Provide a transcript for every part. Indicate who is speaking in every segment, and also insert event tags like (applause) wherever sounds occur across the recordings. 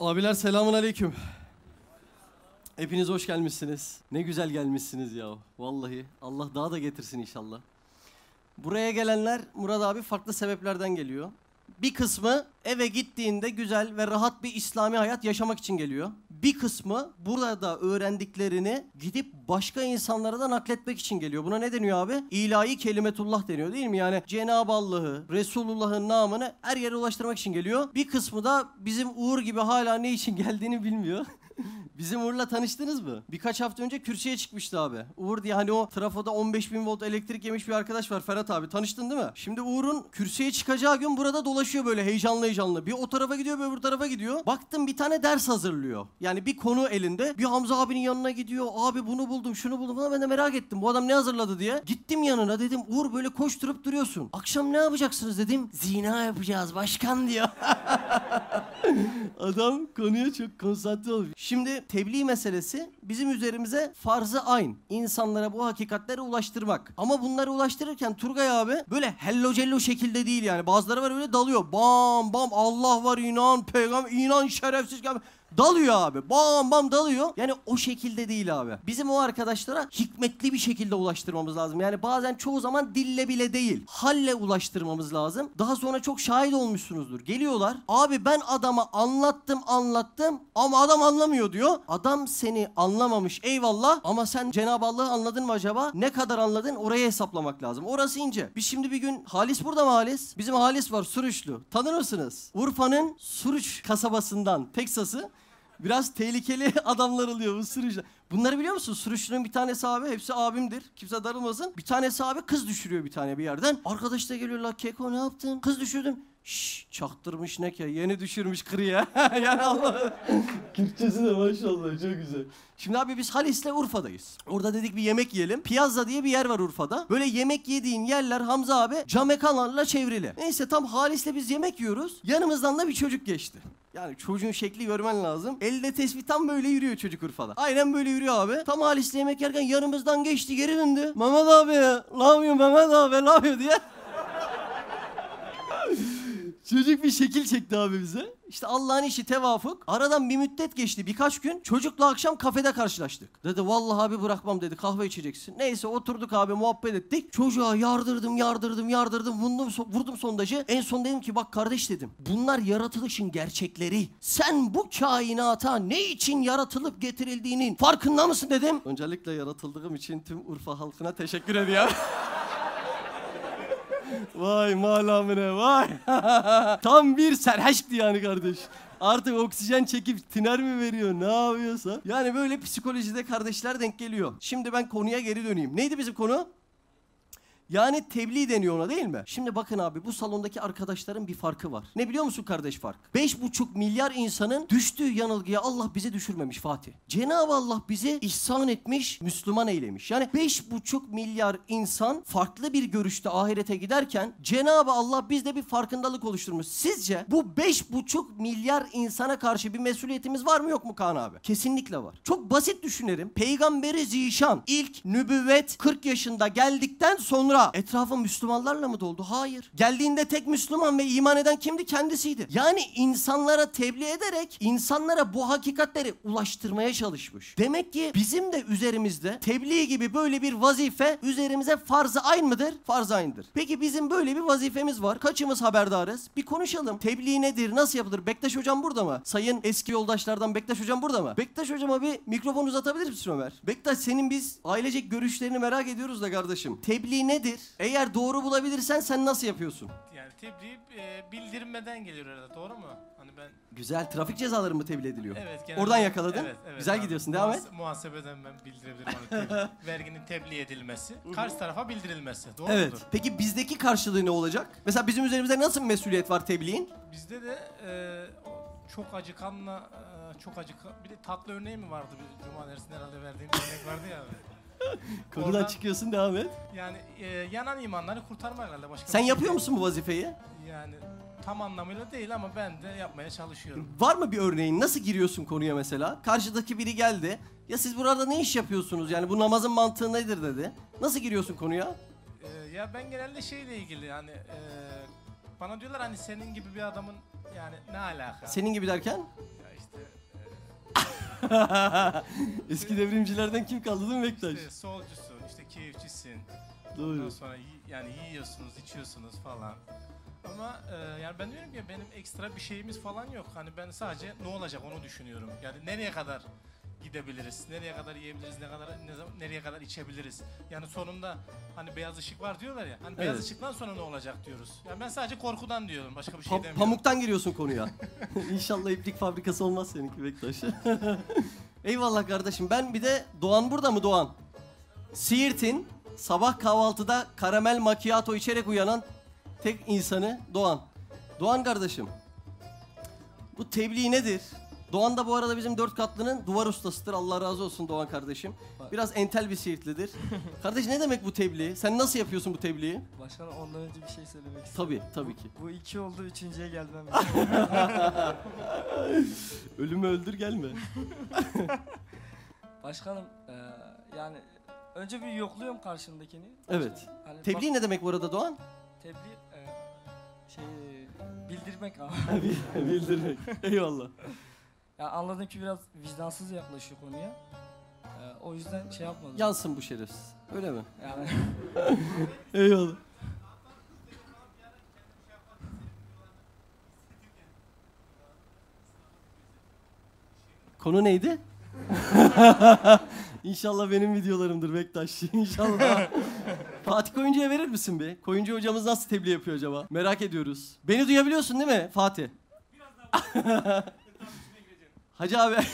Speaker 1: Abiler selamun aleyküm. Hepiniz hoş gelmişsiniz. Ne güzel gelmişsiniz ya. Vallahi Allah daha da getirsin inşallah. Buraya gelenler Murat abi farklı sebeplerden geliyor. Bir kısmı eve gittiğinde güzel ve rahat bir İslami hayat yaşamak için geliyor. Bir kısmı burada öğrendiklerini gidip başka insanlara da nakletmek için geliyor. Buna ne deniyor abi? İlahi kelimetullah deniyor değil mi? Yani Cenab-ı Allah'ı, Resulullah'ın namını her yere ulaştırmak için geliyor. Bir kısmı da bizim Uğur gibi hala ne için (laughs) geldiğini bilmiyor. Bizim Uğur'la tanıştınız mı? Birkaç hafta önce kürsüye çıkmıştı abi. Uğur diye hani o trafoda 15 bin volt elektrik yemiş bir arkadaş var Ferhat abi. Tanıştın değil mi? Şimdi Uğur'un kürsüye çıkacağı gün burada dolaşıyor böyle heyecanlı heyecanlı. Bir o tarafa gidiyor bir öbür tarafa gidiyor. Baktım bir tane ders hazırlıyor. Yani bir konu elinde. Bir Hamza abinin yanına gidiyor. Abi bunu buldum şunu buldum falan. Ben de merak ettim. Bu adam ne hazırladı diye. Gittim yanına dedim Uğur böyle koşturup duruyorsun. Akşam ne yapacaksınız dedim. Zina yapacağız başkan diyor. (laughs) Adam konuya çok konsantre olmuş. Şimdi tebliğ meselesi bizim üzerimize farzı ayn. İnsanlara bu hakikatleri ulaştırmak. Ama bunları ulaştırırken Turgay abi böyle hello cello şekilde değil yani. Bazıları var öyle dalıyor. Bam bam Allah var inan peygamber inan şerefsiz gel. Dalıyor abi. Bam bam dalıyor. Yani o şekilde değil abi. Bizim o arkadaşlara hikmetli bir şekilde ulaştırmamız lazım. Yani bazen çoğu zaman dille bile değil. Halle ulaştırmamız lazım. Daha sonra çok şahit olmuşsunuzdur. Geliyorlar. Abi ben adama anlattım anlattım ama adam anlamıyor diyor. Adam seni anlamamış eyvallah ama sen Cenab-ı Allah'ı anladın mı acaba? Ne kadar anladın orayı hesaplamak lazım. Orası ince. Biz şimdi bir gün Halis burada mı Halis? Bizim Halis var Suruçlu. Tanır mısınız? Urfa'nın Suruç kasabasından Teksas'ı Biraz tehlikeli (laughs) adamlar oluyor bu sürücüler. Bunları biliyor musun? Sürücünün bir tanesi abi, hepsi abimdir. Kimse darılmasın. Bir tanesi abi kız düşürüyor bir tane bir yerden. Arkadaş da geliyor la Keko ne yaptın? Kız düşürdüm. Şşş çaktırmış ne ki? Yeni düşürmüş kırıya. (laughs) yani Allah. Kürtçesi de maşallah çok güzel. Şimdi abi biz Halis'le Urfa'dayız. Orada dedik bir yemek yiyelim. Piazza diye bir yer var Urfa'da. Böyle yemek yediğin yerler Hamza abi camekanlarla çevrili. Neyse tam Halis'le biz yemek yiyoruz. Yanımızdan da bir çocuk geçti. Yani çocuğun şekli görmen lazım. Elde tespih tam böyle yürüyor çocuk Urfa'da. Aynen böyle yürüyor abi. Tam Halis'le yemek yerken yanımızdan geçti geri döndü. Mehmet abi ne yapıyorsun Mehmet abi ne yapıyor diye. Çocuk bir şekil çekti abi bize. İşte Allah'ın işi tevafuk. Aradan bir müddet geçti birkaç gün. Çocukla akşam kafede karşılaştık. Dedi vallahi abi bırakmam dedi kahve içeceksin. Neyse oturduk abi muhabbet ettik. Çocuğa yardırdım yardırdım yardırdım vurdum, vurdum sondajı. En son dedim ki bak kardeş dedim. Bunlar yaratılışın gerçekleri. Sen bu kainata ne için yaratılıp getirildiğinin farkında mısın dedim. Öncelikle yaratıldığım için tüm Urfa halkına teşekkür ediyorum. (laughs) Vay malamine vay. (laughs) Tam bir serhaşktı yani kardeş. Artık oksijen çekip tiner mi veriyor ne yapıyorsa. Yani böyle psikolojide kardeşler denk geliyor. Şimdi ben konuya geri döneyim. Neydi bizim konu? Yani tebliğ deniyor ona değil mi? Şimdi bakın abi bu salondaki arkadaşların bir farkı var. Ne biliyor musun kardeş fark? 5,5 milyar insanın düştüğü yanılgıya Allah bizi düşürmemiş Fatih. Cenab-ı Allah bizi ihsan etmiş, Müslüman eylemiş. Yani 5,5 milyar insan farklı bir görüşte ahirete giderken Cenab-ı Allah bizde bir farkındalık oluşturmuş. Sizce bu 5,5 milyar insana karşı bir mesuliyetimiz var mı yok mu Kaan abi? Kesinlikle var. Çok basit düşünelim. Peygamberi Zişan ilk nübüvvet 40 yaşında geldikten sonra etrafı Müslümanlarla mı doldu? Hayır. Geldiğinde tek Müslüman ve iman eden kimdi? Kendisiydi. Yani insanlara tebliğ ederek insanlara bu hakikatleri ulaştırmaya çalışmış. Demek ki bizim de üzerimizde tebliğ gibi böyle bir vazife üzerimize farz-ı ayn mıdır? Farz-ı ayn'dır. Peki bizim böyle bir vazifemiz var. Kaçımız haberdarız? Bir konuşalım. Tebliğ nedir? Nasıl yapılır? Bektaş hocam burada mı? Sayın eski yoldaşlardan Bektaş hocam burada mı? Bektaş hocama bir mikrofon uzatabilir misin Ömer? Bektaş senin biz ailecek görüşlerini merak ediyoruz da kardeşim. Tebliğ nedir? Eğer doğru bulabilirsen sen nasıl yapıyorsun?
Speaker 2: Yani tebliğ e, bildirmeden geliyor arada doğru mu? Hani ben
Speaker 1: Güzel. Trafik cezaları mı tebliğ ediliyor?
Speaker 2: evet genelde-
Speaker 1: Oradan yakaladın.
Speaker 2: Evet, evet
Speaker 1: Güzel
Speaker 2: abi.
Speaker 1: gidiyorsun. Devam et.
Speaker 2: Muhase- Muhasebeden ben bildirebilirim hani tebliğ- (laughs) verginin tebliğ edilmesi, karşı tarafa bildirilmesi. Doğru
Speaker 1: Evet.
Speaker 2: mudur?
Speaker 1: Peki bizdeki karşılığı ne olacak? Mesela bizim üzerimizde nasıl bir mesuliyet var tebliğin?
Speaker 2: Bizde de e, o çok acıkanla e, çok acıkan bir de tatlı örneği mi vardı bir cuma dersinde herhalde verdiğim bir örnek vardı ya. (laughs) Oradan-
Speaker 1: çıkıyorsun devam et.
Speaker 2: Yani e, yanan imanları kurtarma herhalde başka.
Speaker 1: Sen
Speaker 2: şey
Speaker 1: yapıyor
Speaker 2: değil.
Speaker 1: musun bu vazifeyi?
Speaker 2: Yani tam anlamıyla değil ama ben de yapmaya çalışıyorum.
Speaker 1: Var mı bir örneğin? Nasıl giriyorsun konuya mesela? Karşıdaki biri geldi. Ya siz burada ne iş yapıyorsunuz? Yani bu namazın mantığı nedir dedi. Nasıl giriyorsun konuya?
Speaker 2: E, ya ben genelde şeyle ilgili yani e, bana diyorlar hani senin gibi bir adamın yani ne alaka?
Speaker 1: Senin gibi derken?
Speaker 2: Ya işte, (laughs) (laughs)
Speaker 1: Eski devrimcilerden kim kaldı değil mi Bektaş?
Speaker 2: işte solcusun, işte keyifçisin.
Speaker 1: Doğru.
Speaker 2: Ondan sonra yani yiyorsunuz, içiyorsunuz falan. Ama e, yani ben diyorum ki benim ekstra bir şeyimiz falan yok. Hani ben sadece ne olacak onu düşünüyorum. Yani nereye kadar gidebiliriz, nereye kadar yiyebiliriz, ne kadar ne zaman, nereye kadar içebiliriz. Yani sonunda hani beyaz ışık var diyorlar ya. Hani beyaz
Speaker 1: Evet.
Speaker 2: ışıktan sonra ne olacak diyoruz. Yani ben sadece korkudan diyorum. Başka bir şey
Speaker 1: Pa-
Speaker 2: demiyorum.
Speaker 1: pamuktan giriyorsun konuya. (laughs) İnşallah iplik fabrikası olmaz seninki Bektaş. (laughs) Eyvallah kardeşim. Ben bir de Doğan burada mı Doğan? Siirt'in sabah kahvaltıda karamel macchiato içerek uyanan tek insanı Doğan. Doğan kardeşim. Bu tebliğ nedir? Doğan da bu arada bizim dört katlının duvar ustasıdır. Allah razı olsun Doğan kardeşim. Biraz entel bir Siirtlidir. (laughs) Kardeş ne demek bu tebliğ? Sen nasıl yapıyorsun bu tebliği?
Speaker 3: Başkanım ondan önce bir şey söylemek istiyorum.
Speaker 1: Tabii, tabii ki.
Speaker 3: Bu iki oldu, üçüncüye gelmem. (laughs) (laughs)
Speaker 1: Ölümü öldür gelme.
Speaker 3: Başkanım eee, yani önce bir yokluyorum karşımdakini.
Speaker 1: Evet.
Speaker 3: Hani
Speaker 1: Tebliğ ne demek bu arada Doğan?
Speaker 3: bak- tebliğ eee, şey bildirmek abi.
Speaker 1: Bildirmek. Eyvallah.
Speaker 3: Ya anladım ki biraz vicdansız yaklaşıyor konuya. Eee, o yüzden şey yapmadım.
Speaker 1: Yansın bu şerefsiz. Öyle mi?
Speaker 3: Yani (laughs)
Speaker 1: Eyvallah. Konu neydi? (laughs) İnşallah benim videolarımdır Bektaş. (laughs) İnşallah. Fatih Koyuncu'ya verir misin be? Koyuncu hocamız nasıl tebliğ yapıyor acaba? Merak ediyoruz. Beni duyabiliyorsun değil mi Fatih? Hacı abi. (laughs)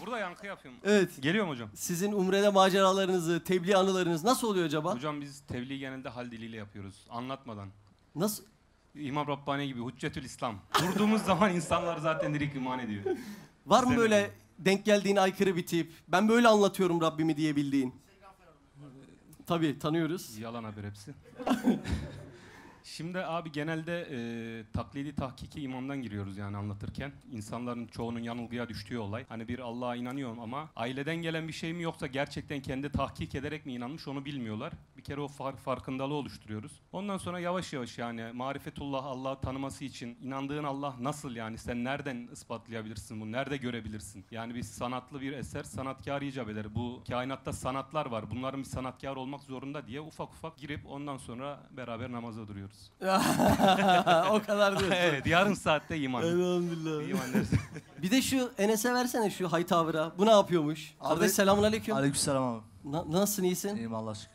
Speaker 4: Burada yankı yapıyorum.
Speaker 1: evet.
Speaker 4: Geliyor mu hocam?
Speaker 1: Sizin Umre'de maceralarınızı, tebliğ anılarınız nasıl oluyor acaba?
Speaker 4: Hocam biz tebliğ genelde hal diliyle yapıyoruz. Anlatmadan.
Speaker 1: Nasıl?
Speaker 4: İmam Rabbani gibi Hüccetül İslam. Durduğumuz (laughs) zaman insanlar zaten direkt iman ediyor.
Speaker 1: Var mı böyle
Speaker 4: mi?
Speaker 1: denk geldiğin aykırı bir tip? Ben böyle anlatıyorum Rabbimi diyebildiğin. Tabii tanıyoruz.
Speaker 4: Yalan haber hepsi. (laughs) Şimdi abi genelde e, taklidi tahkiki imamdan giriyoruz yani anlatırken. İnsanların çoğunun yanılgıya düştüğü olay. Hani bir Allah'a inanıyorum ama aileden gelen bir şey mi yoksa gerçekten kendi tahkik ederek mi inanmış onu bilmiyorlar. Bir kere o far- farkındalığı oluşturuyoruz. Ondan sonra yavaş yavaş yani marifetullah Allah'ı tanıması için inandığın Allah nasıl yani sen nereden ispatlayabilirsin bunu? Nerede görebilirsin? Yani bir sanatlı bir eser sanatkar icap eder. Bu kainatta sanatlar var. Bunların bir sanatkar olmak zorunda diye ufak ufak girip ondan sonra beraber namaza duruyoruz. (laughs)
Speaker 1: o kadar diyorsun. (laughs)
Speaker 4: evet yarım saatte iman.
Speaker 1: Elhamdülillah.
Speaker 4: İman dersi. (laughs)
Speaker 1: Bir de şu Enes'e versene şu haytavıra. Bu ne yapıyormuş?
Speaker 5: Abi-
Speaker 1: Kardeş selamun aleyküm.
Speaker 5: Aleykümselam abi.
Speaker 1: Na- nasılsın iyisin?
Speaker 5: İyiyim Allah şükür.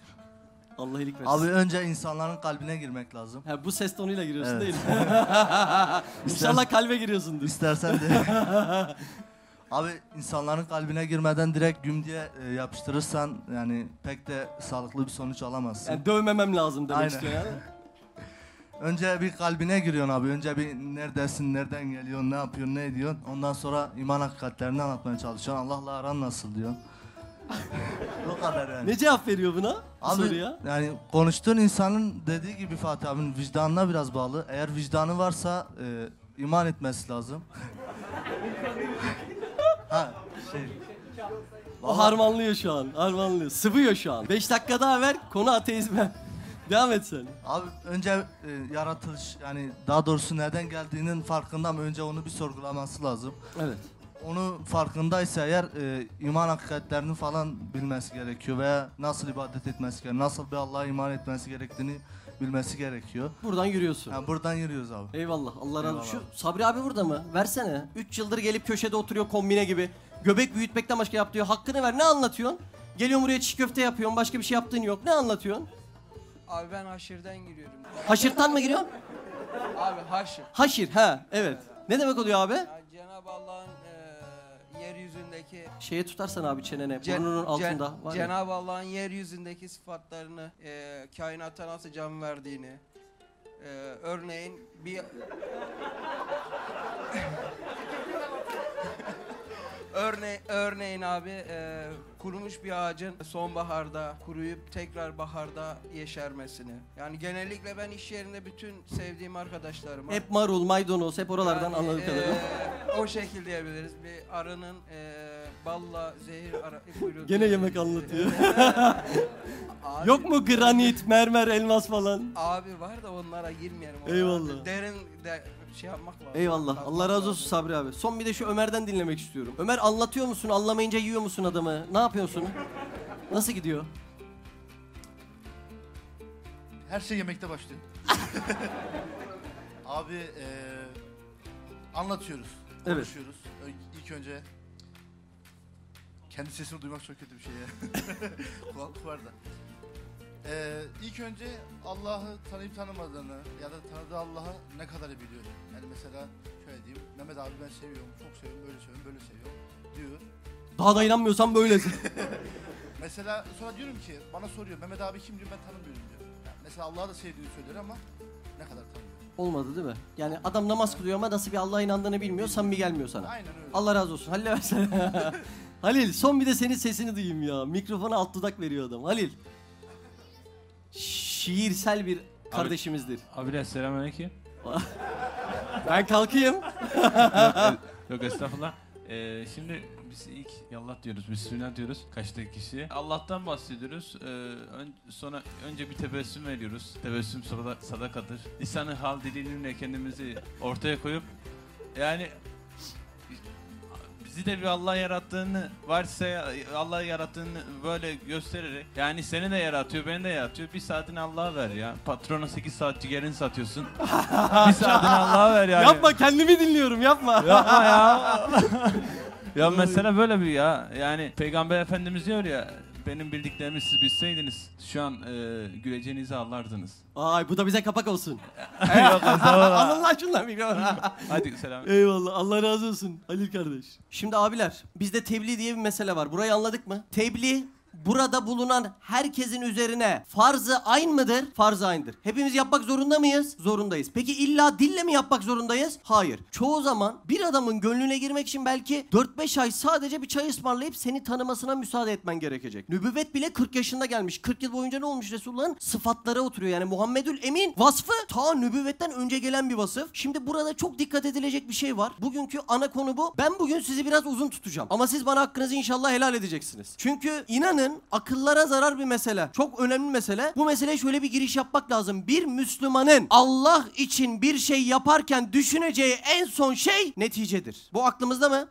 Speaker 1: Allah iyilik versin.
Speaker 5: Abi önce insanların kalbine girmek lazım.
Speaker 1: Ha, bu ses tonuyla giriyorsun
Speaker 5: Evet.
Speaker 1: değil mi? İnşallah kalbe giriyorsundur.
Speaker 5: İstersen de. Abi insanların kalbine girmeden direkt güm diye e, yapıştırırsan yani pek de sağlıklı bir sonuç alamazsın.
Speaker 1: Yani dövmemem lazım demek
Speaker 5: Aynen.
Speaker 1: istiyor yani.
Speaker 5: Önce bir kalbine giriyorsun abi. Önce bir neredesin, nereden geliyorsun, ne yapıyorsun, ne ediyorsun. Ondan sonra iman hakikatlerini anlatmaya çalışıyorsun. Allah'la aran nasıl diyorsun. (laughs) o kadar yani.
Speaker 1: Ne cevap veriyor buna? Bu
Speaker 5: Abi
Speaker 1: soruya?
Speaker 5: yani konuştuğun insanın dediği gibi Fatih abinin vicdanına biraz bağlı. Eğer vicdanı varsa e, iman etmesi lazım. (laughs) ha şey.
Speaker 1: O harmanlıyor şu an. Harmanlıyor. Sıvıyor şu an. 5 dakika daha ver. Konu ateizme. Devam et sen.
Speaker 5: Abi önce e, yaratılış yani daha doğrusu neden geldiğinin farkında mı önce onu bir sorgulaması lazım.
Speaker 1: Evet.
Speaker 5: Onu farkındaysa eğer e, iman hakikatlerini falan bilmesi gerekiyor veya nasıl ibadet etmesi gerekiyor, nasıl bir Allah'a iman etmesi gerektiğini bilmesi gerekiyor.
Speaker 1: Buradan yürüyorsun.
Speaker 5: Yani buradan yürüyoruz abi.
Speaker 1: Eyvallah. Allah razı olsun. Şu Sabri abi burada mı? Versene. 3 yıldır gelip köşede oturuyor kombine gibi. Göbek büyütmekten başka yap diyor. Hakkını ver. Ne anlatıyorsun? Geliyorsun buraya çiğ köfte yapıyorsun. Başka bir şey yaptığın yok. Ne anlatıyorsun?
Speaker 6: Abi ben haşirden giriyorum.
Speaker 1: Haşırttan mı giriyorsun?
Speaker 6: Abi haşir.
Speaker 1: Haşir. Ha, evet. Ne demek oluyor abi?
Speaker 6: Yani Cenab-ı Allah'ın eee, yeryüzündeki
Speaker 1: Şeye tutarsan abi çenene.
Speaker 6: Cen-
Speaker 1: burnunun
Speaker 6: Cen-
Speaker 1: altında. Var ya.
Speaker 6: Cenab-ı Allah'ın yeryüzündeki sıfatlarını, eee kainata nasıl can verdiğini, eee, örneğin bir (laughs) Örne örneğin abi eee, kurumuş bir ağacın sonbaharda kuruyup tekrar baharda yeşermesini. Yani genellikle ben iş yerinde bütün sevdiğim arkadaşlarıma
Speaker 1: Hep marul, maydanoz. Hep oralardan
Speaker 6: Yani,
Speaker 1: kadarıyla.
Speaker 6: eee, o şekilde diyebiliriz. Bir arının eee, balla zehir ara... e, buyurun.
Speaker 1: Gene yemek anlatıyor. (laughs)
Speaker 6: Abi-
Speaker 1: Yok mu granit, mermer, elmas falan?
Speaker 6: Abi var da onlara girmeyelim.
Speaker 1: Eyvallah.
Speaker 6: Derin de şey yapmak lazım.
Speaker 1: Eyvallah.
Speaker 6: Bakmak
Speaker 1: Allah razı olsun Sabri abi. Son bir de şu Ömer'den dinlemek istiyorum. Ömer anlatıyor musun? Anlamayınca yiyor musun adamı? Ne yapıyorsun? Nasıl gidiyor?
Speaker 7: Her şey yemekte başlıyor. (laughs) Abi eee, anlatıyoruz,
Speaker 1: Evet.
Speaker 7: konuşuyoruz. Ö- İlk önce kendi sesimi duymak çok kötü bir şey ya. (laughs) Kulaklık var da. Eee ilk önce Allah'ı tanıyıp tanımadığını ya da tanıdığı Allah'ı ne kadar biliyor. Yani mesela şöyle diyeyim, Mehmet abi ben seviyorum, çok seviyorum, böyle seviyorum, böyle seviyorum diyor.
Speaker 1: Daha da inanmıyorsan böylesin. (laughs)
Speaker 7: Mesela sonra diyorum ki bana soruyor Mehmet abi kim diyor ben tanımıyorum diyor. Yani mesela Allah'ı da sevdiğini söyler ama ne kadar tanıyor.
Speaker 1: Olmadı değil mi? Yani adam namaz kılıyor ama nasıl bir Allah'a inandığını bilmiyor, samimi gelmiyor sana.
Speaker 7: Aynen öyle.
Speaker 1: Allah razı olsun. Halil versene. (laughs) Halil son bir de senin sesini duyayım ya. Mikrofona alt dudak veriyor adam. Halil. Şiirsel bir kardeşimizdir.
Speaker 8: Abiler selamünaleyküm. (laughs)
Speaker 1: Ben kalkayım.
Speaker 8: Yok estağfurullah. Ee, şimdi biz ilk yallah diyoruz, bismillah diyoruz kaçtaki kişi. Allah'tan bahsediyoruz. Ee, ön- sonra önce bir tebessüm veriyoruz. Tebessüm sada- sadakadır. Lisanı hal diliyle kendimizi ortaya koyup yani bizi de bir Allah yarattığını varsa Allah yarattığını böyle göstererek yani seni de yaratıyor beni de yaratıyor bir saatini Allah'a ver ya patrona 8 saat ciğerini satıyorsun (laughs) bir saatini Allah'a ver yani
Speaker 1: Yapma kendimi dinliyorum yapma.
Speaker 8: Yapma ya. (laughs) ya mesela böyle bir ya. Yani Peygamber Efendimiz diyor ya benim bildiklerimi siz bilseydiniz şu an e, güleceğinizi anlardınız.
Speaker 1: Ay bu da bize kapak olsun.
Speaker 8: Eyvallah sağ ol.
Speaker 1: Alın lan şundan mikrofonu.
Speaker 8: Hadi selam.
Speaker 1: Eyvallah Allah razı olsun Halil kardeş. Şimdi abiler bizde tebliğ diye bir mesele var. Burayı anladık mı? Tebliğ burada bulunan herkesin üzerine farzı ayn mıdır? Farzı aynıdır. Hepimiz yapmak zorunda mıyız? Zorundayız. Peki illa dille mi yapmak zorundayız? Hayır. Çoğu zaman bir adamın gönlüne girmek için belki 4-5 ay sadece bir çay ısmarlayıp seni tanımasına müsaade etmen gerekecek. Nübüvvet bile 40 yaşında gelmiş. 40 yıl boyunca ne olmuş Resulullah'ın? Sıfatlara oturuyor. Yani Muhammedül Emin vasfı ta nübüvvetten önce gelen bir vasıf. Şimdi burada çok dikkat edilecek bir şey var. Bugünkü ana konu bu. Ben bugün sizi biraz uzun tutacağım. Ama siz bana hakkınızı inşallah helal edeceksiniz. Çünkü inanın akıllara zarar bir mesele. Çok önemli mesele. Bu meseleye şöyle bir giriş yapmak lazım. Bir Müslümanın Allah için bir şey yaparken düşüneceği en son şey neticedir. Bu aklımızda mı?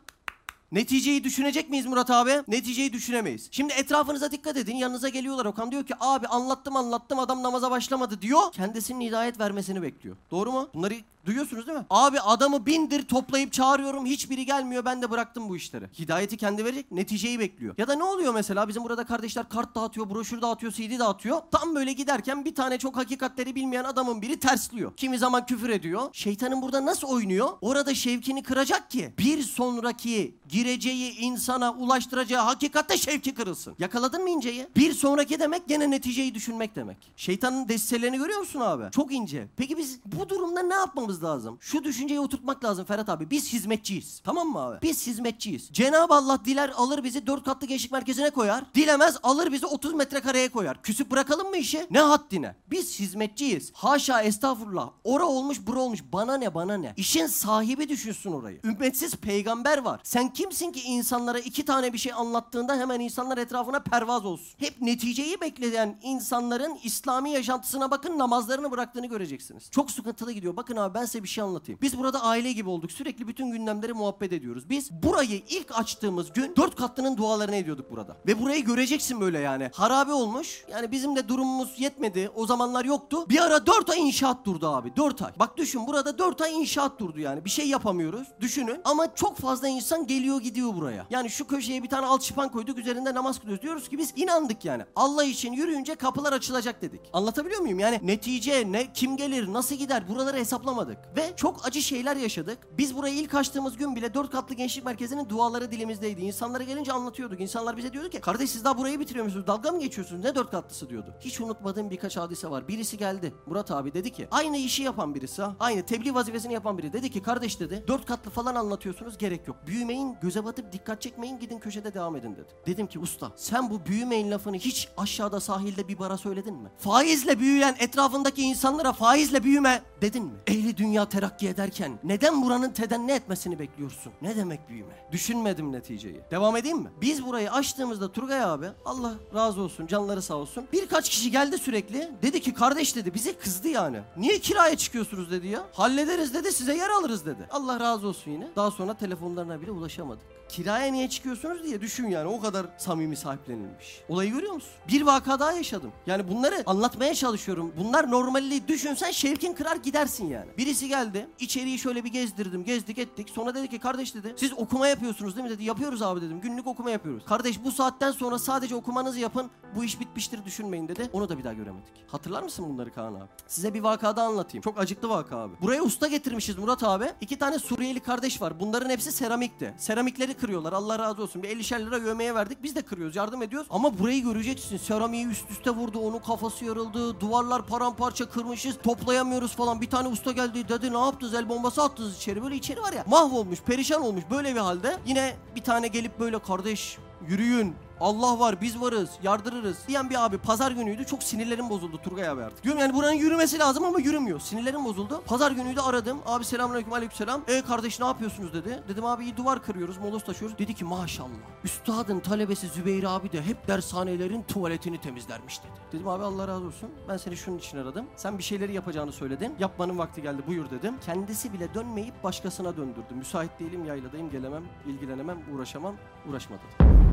Speaker 1: Neticeyi düşünecek miyiz Murat abi? Neticeyi düşünemeyiz. Şimdi etrafınıza dikkat edin. Yanınıza geliyorlar Okan diyor ki abi anlattım anlattım adam namaza başlamadı diyor. Kendisinin hidayet vermesini bekliyor. Doğru mu? Bunları duyuyorsunuz değil mi? Abi adamı bindir toplayıp çağırıyorum hiçbiri gelmiyor ben de bıraktım bu işleri. Hidayeti kendi verecek neticeyi bekliyor. Ya da ne oluyor mesela bizim burada kardeşler kart dağıtıyor, broşür dağıtıyor, CD dağıtıyor. Tam böyle giderken bir tane çok hakikatleri bilmeyen adamın biri tersliyor. Kimi zaman küfür ediyor. Şeytanın burada nasıl oynuyor? Orada şevkini kıracak ki bir sonraki gireceği insana ulaştıracağı hakikatte şevki kırılsın. Yakaladın mı inceyi? Bir sonraki demek gene neticeyi düşünmek demek. Şeytanın destelerini görüyor musun abi? Çok ince. Peki biz bu durumda ne yapmamız lazım? Şu düşünceyi oturtmak lazım Ferhat abi. Biz hizmetçiyiz. Tamam mı abi? Biz hizmetçiyiz. Cenab-ı Allah diler alır bizi dört katlı gençlik merkezine koyar. Dilemez alır bizi 30 metrekareye koyar. Küsüp bırakalım mı işi? Ne haddine? Biz hizmetçiyiz. Haşa estağfurullah. Ora olmuş bura olmuş. Bana ne bana ne? İşin sahibi düşünsün orayı. Ümmetsiz peygamber var. Sen kimsin ki insanlara iki tane bir şey anlattığında hemen insanlar etrafına pervaz olsun. Hep neticeyi bekleyen insanların İslami yaşantısına bakın namazlarını bıraktığını göreceksiniz. Çok sıkıntılı gidiyor. Bakın abi ben size bir şey anlatayım. Biz burada aile gibi olduk. Sürekli bütün gündemleri muhabbet ediyoruz. Biz burayı ilk açtığımız gün dört katlının dualarını ediyorduk burada. Ve burayı göreceksin böyle yani. Harabe olmuş. Yani bizim de durumumuz yetmedi. O zamanlar yoktu. Bir ara dört ay inşaat durdu abi. Dört ay. Bak düşün burada dört ay inşaat durdu yani. Bir şey yapamıyoruz. Düşünün. Ama çok fazla insan geliyor gidiyor buraya. Yani şu köşeye bir tane alçıpan koyduk. Üzerinde namaz kılıyoruz. Diyoruz ki biz inandık yani. Allah için yürüyünce kapılar açılacak dedik. Anlatabiliyor muyum? Yani netice ne kim gelir nasıl gider buraları hesaplamadık. Ve çok acı şeyler yaşadık. Biz burayı ilk açtığımız gün bile dört katlı gençlik merkezinin duaları dilimizdeydi. İnsanlara gelince anlatıyorduk. İnsanlar bize diyordu ki kardeş siz daha burayı bitiriyor musunuz? Dalga mı geçiyorsunuz? Ne dört katlısı diyordu. Hiç unutmadığım birkaç hadise var. Birisi geldi. Murat abi dedi ki aynı işi yapan birisi. Aynı tebliğ vazifesini yapan biri. Dedi ki kardeş dedi dört katlı falan anlatıyorsunuz gerek yok. Büyümeyin göze batıp dikkat çekmeyin gidin köşede devam edin dedi. Dedim ki usta sen bu büyümeyin lafını hiç aşağıda sahilde bir bara söyledin mi? Faizle büyüyen etrafındaki insanlara faizle büyüme dedin mi? Ehli dünya terakki ederken neden buranın tedenni etmesini bekliyorsun? Ne demek büyüme? Düşünmedim neticeyi. Devam edeyim mi? Biz burayı açtığımızda Turgay abi Allah razı olsun canları sağ olsun. Birkaç kişi geldi sürekli. Dedi ki kardeş dedi bize kızdı yani. Niye kiraya çıkıyorsunuz dedi ya. Hallederiz dedi size yer alırız dedi. Allah razı olsun yine. Daha sonra telefonlarına bile ulaşamadık. Kiraya niye çıkıyorsunuz diye düşün yani o kadar samimi sahiplenilmiş. Olayı görüyor musun? Bir vaka daha yaşadım. Yani bunları anlatmaya çalışıyorum. Bunlar normali düşünsen şevkin kırar gidersin yani. Birisi geldi içeriği şöyle bir gezdirdim gezdik ettik. Sonra dedi ki kardeş dedi siz okuma yapıyorsunuz değil mi dedi. Yapıyoruz abi dedim günlük okuma yapıyoruz. Kardeş bu saatten sonra sadece okumanızı yapın bu iş bitmiştir düşünmeyin dedi. Onu da bir daha göremedik. Hatırlar mısın bunları Kaan abi? Size bir vaka daha anlatayım. Çok acıklı vaka abi. Buraya usta getirmişiz Murat abi. İki tane Suriyeli kardeş var. Bunların hepsi seramikti. Seramikleri kırıyorlar. Allah razı olsun. Bir 50'şer lira yövmeye verdik. Biz de kırıyoruz. Yardım ediyoruz. Ama burayı göreceksin. Seramiği üst üste vurdu. Onun kafası yarıldı. Duvarlar paramparça kırmışız. Toplayamıyoruz falan. Bir tane usta geldi. Dedi ne yaptınız? El bombası attınız içeri. Böyle içeri var ya. Mahvolmuş. Perişan olmuş. Böyle bir halde. Yine bir tane gelip böyle kardeş yürüyün. Allah var biz varız yardırırız diyen bir abi pazar günüydü çok sinirlerim bozuldu Turgay abi artık. Diyorum yani buranın yürümesi lazım ama yürümüyor. Sinirlerim bozuldu. Pazar günüydü aradım. Abi selamünaleyküm aleykümselam. E kardeş ne yapıyorsunuz dedi. Dedim abi iyi duvar kırıyoruz molos taşıyoruz. Dedi ki maşallah. Üstadın talebesi Zübeyir abi de hep dershanelerin tuvaletini temizlermiş dedi. Dedim abi Allah razı olsun. Ben seni şunun için aradım. Sen bir şeyleri yapacağını söyledin. Yapmanın vakti geldi buyur dedim. Kendisi bile dönmeyip başkasına döndürdü. Müsait değilim yayladayım gelemem ilgilenemem uğraşamam uğraşma dedi.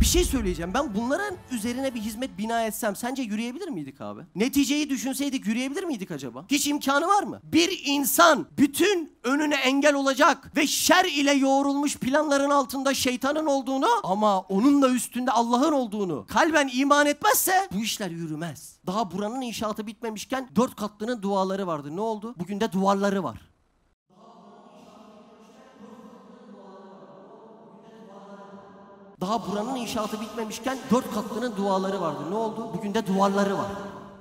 Speaker 1: Bir şey söyleyeceğim. Ben bunların üzerine bir hizmet bina etsem sence yürüyebilir miydik abi? Neticeyi düşünseydik yürüyebilir miydik acaba? Hiç imkanı var mı? Bir insan bütün önüne engel olacak ve şer ile yoğrulmuş planların altında şeytanın olduğunu ama onun da üstünde Allah'ın olduğunu kalben iman etmezse bu işler yürümez. Daha buranın inşaatı bitmemişken dört katlının duaları vardı. Ne oldu? Bugün de duvarları var. Daha buranın inşaatı bitmemişken dört katlının duaları vardı. Ne oldu? Bugün de duvarları var.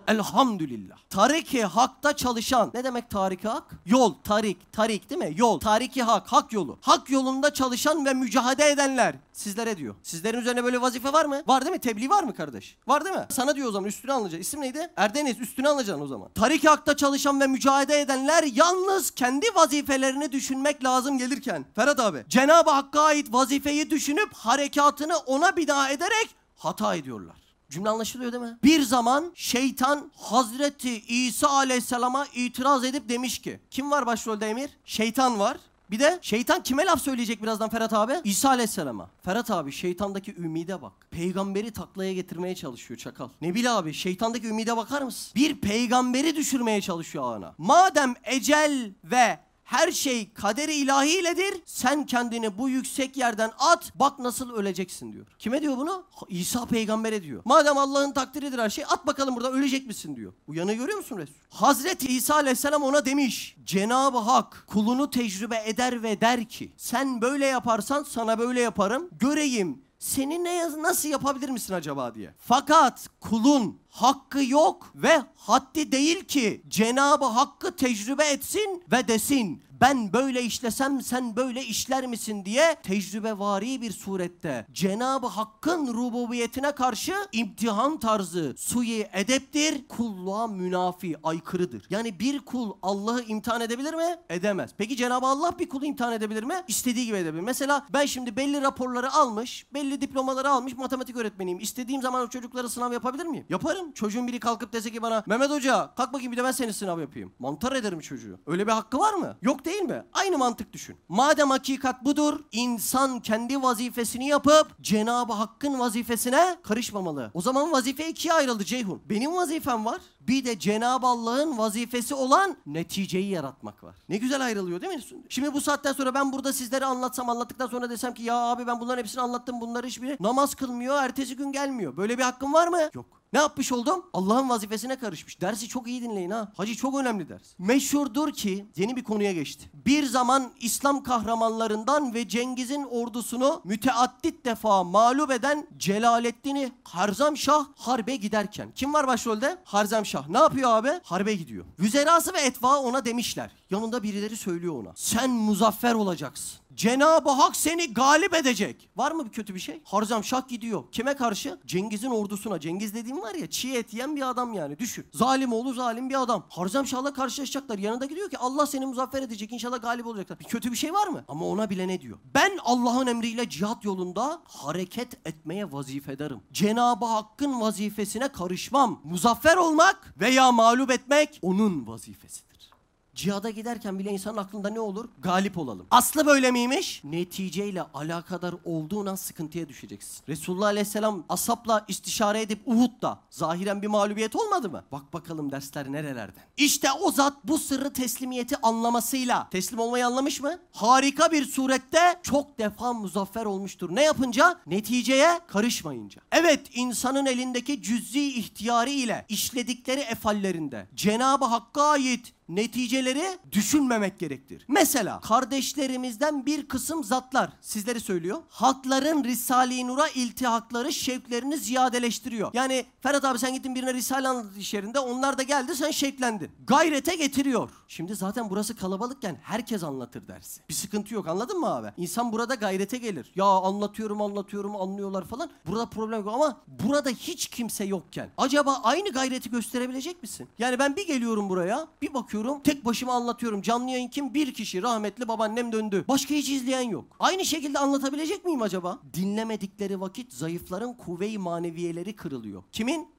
Speaker 1: Elhamdülillah. Tariki hakta çalışan. Ne demek tariki hak? Yol, tarik, tarik değil mi? Yol, tariki hak, hak yolu. Hak yolunda çalışan ve mücadele edenler. Sizlere diyor. Sizlerin üzerine böyle vazife var mı? Var değil mi? Tebliğ var mı kardeş? Var değil mi? Sana diyor o zaman üstüne alınacak. İsim neydi? Erdeniz üstüne alacaksın o zaman. Tariki hakta çalışan ve mücadele edenler yalnız kendi vazifelerini düşünmek lazım gelirken. Ferhat abi. Cenab-ı Hakk'a ait vazifeyi düşünüp harekatını ona bina ederek hata ediyorlar. Cümle anlaşılıyor değil mi? Bir zaman şeytan Hazreti İsa Aleyhisselam'a itiraz edip demiş ki kim var başrolde Emir? Şeytan var. Bir de şeytan kime laf söyleyecek birazdan Ferhat abi? İsa Aleyhisselam'a. Ferhat abi şeytandaki ümide bak. Peygamberi taklaya getirmeye çalışıyor çakal. Nebil abi şeytandaki ümide bakar mısın? Bir peygamberi düşürmeye çalışıyor ana. Madem ecel ve her şey kaderi ilahiyledir. Sen kendini bu yüksek yerden at. Bak nasıl öleceksin diyor. Kime diyor bunu? İsa peygambere diyor. Madem Allah'ın takdiridir her şey at bakalım burada ölecek misin diyor. Uyanığı görüyor musun Resul? Hazreti İsa aleyhisselam ona demiş. Cenab-ı Hak kulunu tecrübe eder ve der ki sen böyle yaparsan sana böyle yaparım. Göreyim seni ne nasıl yapabilir misin acaba diye. Fakat kulun hakkı yok ve haddi değil ki Cenabı Hakk'ı tecrübe etsin ve desin ben böyle işlesem sen böyle işler misin diye tecrübevari bir surette Cenabı Hakk'ın rububiyetine karşı imtihan tarzı suyi edeptir, kulluğa münafi, aykırıdır. Yani bir kul Allah'ı imtihan edebilir mi? Edemez. Peki Cenab-ı Allah bir kulu imtihan edebilir mi? İstediği gibi edebilir. Mesela ben şimdi belli raporları almış, belli diplomaları almış matematik öğretmeniyim. İstediğim zaman o çocuklara sınav yapabilir miyim? Yaparım. Çocuğun biri kalkıp dese ki bana Mehmet Hoca kalk bakayım bir de ben senin sınav yapayım. Mantar ederim çocuğu. Öyle bir hakkı var mı? Yok değil mi? Aynı mantık düşün. Madem hakikat budur, insan kendi vazifesini yapıp Cenab-ı Hakk'ın vazifesine karışmamalı. O zaman vazife ikiye ayrıldı Ceyhun. Benim vazifem var. Bir de Cenab-ı Allah'ın vazifesi olan neticeyi yaratmak var. Ne güzel ayrılıyor değil mi? Şimdi bu saatten sonra ben burada sizlere anlatsam anlattıktan sonra desem ki ya abi ben bunların hepsini anlattım bunları hiçbiri namaz kılmıyor ertesi gün gelmiyor. Böyle bir hakkım var mı? Yok. Ne yapmış oldum? Allah'ın vazifesine karışmış. Dersi çok iyi dinleyin ha. Hacı çok önemli ders. Meşhurdur ki yeni bir konuya geçti. Bir zaman İslam kahramanlarından ve Cengiz'in ordusunu müteaddit defa mağlup eden Celaleddin'i Harzamşah harbe giderken. Kim var başrolde? Harzamşah. Ne yapıyor abi? Harbe gidiyor. Vüzerası ve etva ona demişler. Yanında birileri söylüyor ona. Sen muzaffer olacaksın. Cenab-ı Hak seni galip edecek. Var mı bir kötü bir şey? Harzam Şah gidiyor. Kime karşı? Cengiz'in ordusuna. Cengiz dediğim var ya çiğ et yiyen bir adam yani düşün. Zalim oğlu zalim bir adam. Harzam Şah'la karşılaşacaklar. Yanında gidiyor ki Allah seni muzaffer edecek. İnşallah galip olacaklar. Bir kötü bir şey var mı? Ama ona bile ne diyor? Ben Allah'ın emriyle cihat yolunda hareket etmeye vazifederim. Cenab-ı Hakk'ın vazifesine karışmam. Muzaffer olmak veya mağlup etmek onun vazifesidir. Cihada giderken bile insanın aklında ne olur? Galip olalım. Aslı böyle miymiş? Neticeyle alakadar olduğun an sıkıntıya düşeceksin. Resulullah Aleyhisselam asapla istişare edip Uhud'da zahiren bir mağlubiyet olmadı mı? Bak bakalım dersler nerelerden. İşte o zat bu sırrı teslimiyeti anlamasıyla teslim olmayı anlamış mı? Harika bir surette çok defa muzaffer olmuştur. Ne yapınca? Neticeye karışmayınca. Evet insanın elindeki cüz'i ihtiyarı ile işledikleri efallerinde Cenab-ı Hakk'a ait neticeleri düşünmemek gerektir. Mesela kardeşlerimizden bir kısım zatlar sizleri söylüyor. Halkların Risale-i Nur'a iltihakları şevklerini ziyadeleştiriyor. Yani Ferhat abi sen gittin birine Risale anlattı iş yerinde onlar da geldi sen şevklendin. Gayrete getiriyor. Şimdi zaten burası kalabalıkken herkes anlatır dersi. Bir sıkıntı yok anladın mı abi? İnsan burada gayrete gelir. Ya anlatıyorum anlatıyorum anlıyorlar falan. Burada problem yok ama burada hiç kimse yokken acaba aynı gayreti gösterebilecek misin? Yani ben bir geliyorum buraya bir bakıyorum tek başıma anlatıyorum. Canlı yayın kim? Bir kişi rahmetli babaannem döndü. Başka hiç izleyen yok. Aynı şekilde anlatabilecek miyim acaba? Dinlemedikleri vakit zayıfların kuvve-i maneviyeleri kırılıyor. Kimin?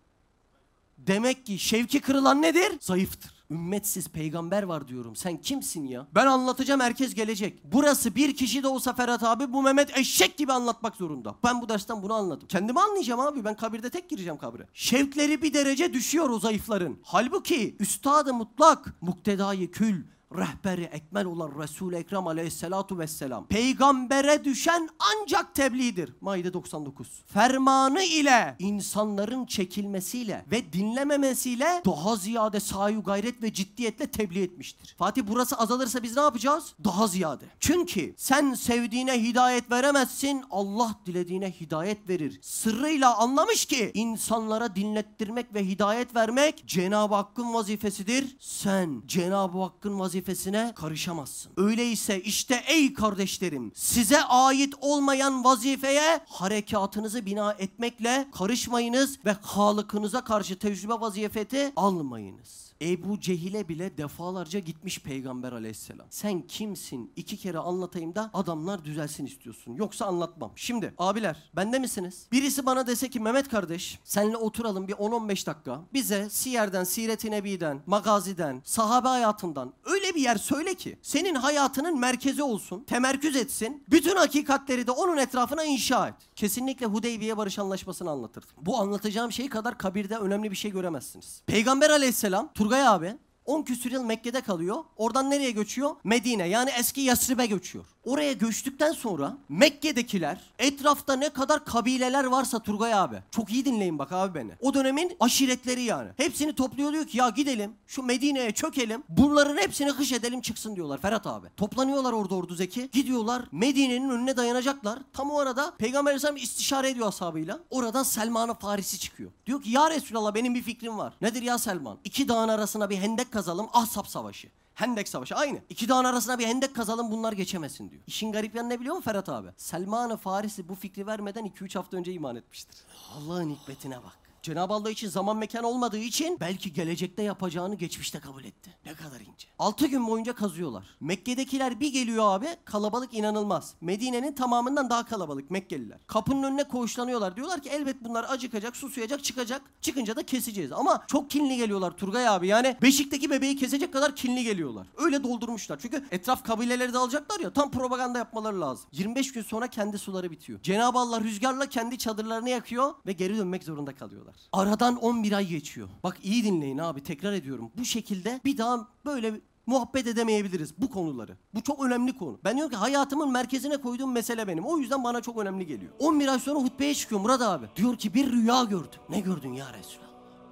Speaker 1: Demek ki şevki kırılan nedir? Zayıftır. Ümmetsiz peygamber var diyorum. Sen kimsin ya? Ben anlatacağım herkes gelecek. Burası bir kişi de olsa Ferhat abi bu Mehmet eşek gibi anlatmak zorunda. Ben bu dersten bunu anladım. Kendimi anlayacağım abi. Ben kabirde tek gireceğim kabre. Şevkleri bir derece düşüyor o zayıfların. Halbuki üstadı mutlak, muktedayı kül, rehberi ekmel olan Resul-i Ekrem aleyhissalatu vesselam. Peygambere düşen ancak tebliğdir. Maide 99. Fermanı ile insanların çekilmesiyle ve dinlememesiyle daha ziyade sayu gayret ve ciddiyetle tebliğ etmiştir. Fatih burası azalırsa biz ne yapacağız? Daha ziyade. Çünkü sen sevdiğine hidayet veremezsin. Allah dilediğine hidayet verir. Sırrıyla anlamış ki insanlara dinlettirmek ve hidayet vermek Cenab-ı Hakk'ın vazifesidir. Sen Cenab-ı Hakk'ın vazifesine karışamazsın. Öyleyse işte ey kardeşlerim size ait olmayan vazifeye harekatınızı bina etmekle karışmayınız ve Halık'ınıza karşı tecrübe vazifeti almayınız. Ebu Cehil'e bile defalarca gitmiş Peygamber aleyhisselam. Sen kimsin? İki kere anlatayım da adamlar düzelsin istiyorsun. Yoksa anlatmam. Şimdi abiler bende misiniz? Birisi bana dese ki Mehmet kardeş senle oturalım bir 10-15 dakika. Bize Siyer'den, Siret-i Nebi'den, Magazi'den, sahabe hayatından öyle bir yer söyle ki senin hayatının merkezi olsun, temerküz etsin. Bütün hakikatleri de onun etrafına inşa et. Kesinlikle Hudeybiye Barış Anlaşması'nı anlatırdım. Bu anlatacağım şey kadar kabirde önemli bir şey göremezsiniz. Peygamber aleyhisselam Turgay abi 10 küsür yıl Mekke'de kalıyor. Oradan nereye göçüyor? Medine yani eski Yasrib'e göçüyor. Oraya göçtükten sonra Mekke'dekiler etrafta ne kadar kabileler varsa Turgay abi. Çok iyi dinleyin bak abi beni. O dönemin aşiretleri yani. Hepsini topluyor diyor ki ya gidelim şu Medine'ye çökelim. Bunların hepsini hış edelim çıksın diyorlar Ferhat abi. Toplanıyorlar orada ordu zeki. Gidiyorlar Medine'nin önüne dayanacaklar. Tam o arada Peygamber Aleyhisselam istişare ediyor ashabıyla. Oradan Selman-ı Farisi çıkıyor. Diyor ki ya Resulallah benim bir fikrim var. Nedir ya Selman? İki dağın arasına bir hendek kazalım. Ahzab savaşı. Hendek Savaşı aynı. İki dağın arasına bir hendek kazalım bunlar geçemesin diyor. İşin garip yanı ne biliyor musun Ferhat abi? Selman-ı Farisi bu fikri vermeden 2-3 hafta önce iman etmiştir. Allah'ın hikmetine bak. Cenab-ı Allah için zaman mekan olmadığı için belki gelecekte yapacağını geçmişte kabul etti. Ne kadar ince. 6 gün boyunca kazıyorlar. Mekke'dekiler bir geliyor abi kalabalık inanılmaz. Medine'nin tamamından daha kalabalık Mekkeliler. Kapının önüne koğuşlanıyorlar. Diyorlar ki elbet bunlar acıkacak, susuyacak, çıkacak. Çıkınca da keseceğiz. Ama çok kinli geliyorlar Turgay abi. Yani beşikteki bebeği kesecek kadar kinli geliyorlar. Öyle doldurmuşlar. Çünkü etraf kabileleri de alacaklar ya tam propaganda yapmaları lazım. 25 gün sonra kendi suları bitiyor. Cenab-ı Allah rüzgarla kendi çadırlarını yakıyor ve geri dönmek zorunda kalıyorlar. Aradan 11 ay geçiyor. Bak iyi dinleyin abi tekrar ediyorum. Bu şekilde bir daha böyle muhabbet edemeyebiliriz bu konuları. Bu çok önemli konu. Ben diyorum ki hayatımın merkezine koyduğum mesele benim. O yüzden bana çok önemli geliyor. 11 ay sonra hutbeye çıkıyor Murat abi. Diyor ki bir rüya gördüm. Ne gördün ya Resulallah?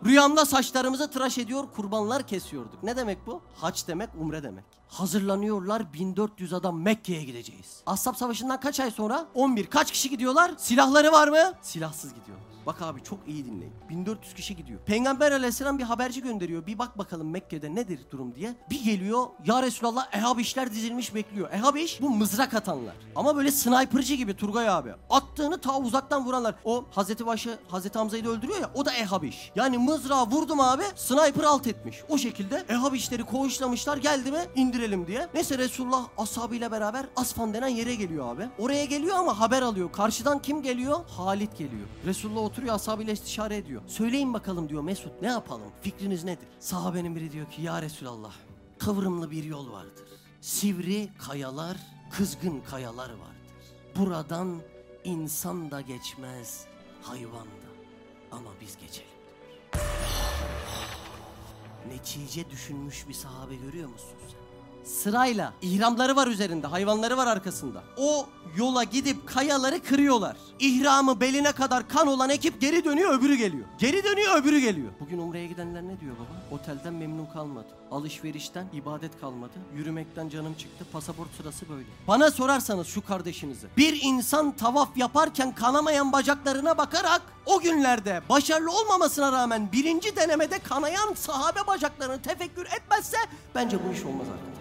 Speaker 1: Rüyamda saçlarımızı tıraş ediyor, kurbanlar kesiyorduk. Ne demek bu? Haç demek, umre demek. Hazırlanıyorlar 1400 adam Mekke'ye gideceğiz. Ashab Savaşı'ndan kaç ay sonra? 11. Kaç kişi gidiyorlar? Silahları var mı? Silahsız gidiyorlar. Bak abi çok iyi dinleyin. 1400 kişi gidiyor. Peygamber aleyhisselam bir haberci gönderiyor. Bir bak bakalım Mekke'de nedir durum diye. Bir geliyor ya Resulallah Ehab işler dizilmiş bekliyor. Ehab iş bu mızrak atanlar. Ama böyle sniperci gibi Turgay abi. Attığını ta uzaktan vuranlar. O Hazreti Başı Hazreti Hamza'yı da öldürüyor ya o da Ehab iş. Yani mızrağı vurdum abi sniper alt etmiş. O şekilde Ehab işleri koğuşlamışlar geldi mi indirelim diye. Neyse Resulullah ashabıyla beraber Asfan denen yere geliyor abi. Oraya geliyor ama haber alıyor. Karşıdan kim geliyor? Halit geliyor. Resulullah oturuyor ashabıyla istişare ediyor. Söyleyin bakalım diyor Mesut ne yapalım? Fikriniz nedir? Sahabenin biri diyor ki ya Resulallah kıvrımlı bir yol vardır. Sivri kayalar, kızgın kayalar vardır. Buradan insan da geçmez, hayvan da. Ama biz geçelim. Netice düşünmüş bir sahabe görüyor musun sen? Sırayla ihramları var üzerinde, hayvanları var arkasında. O yola gidip kayaları kırıyorlar. İhramı beline kadar kan olan ekip geri dönüyor, öbürü geliyor. Geri dönüyor, öbürü geliyor. Bugün Umre'ye gidenler ne diyor baba? Otelden memnun kalmadı. Alışverişten ibadet kalmadı. Yürümekten canım çıktı. Pasaport sırası böyle. Bana sorarsanız şu kardeşinizi. Bir insan tavaf yaparken kanamayan bacaklarına bakarak o günlerde başarılı olmamasına rağmen birinci denemede kanayan sahabe bacaklarını tefekkür etmezse bence bu iş olmaz arkadaş.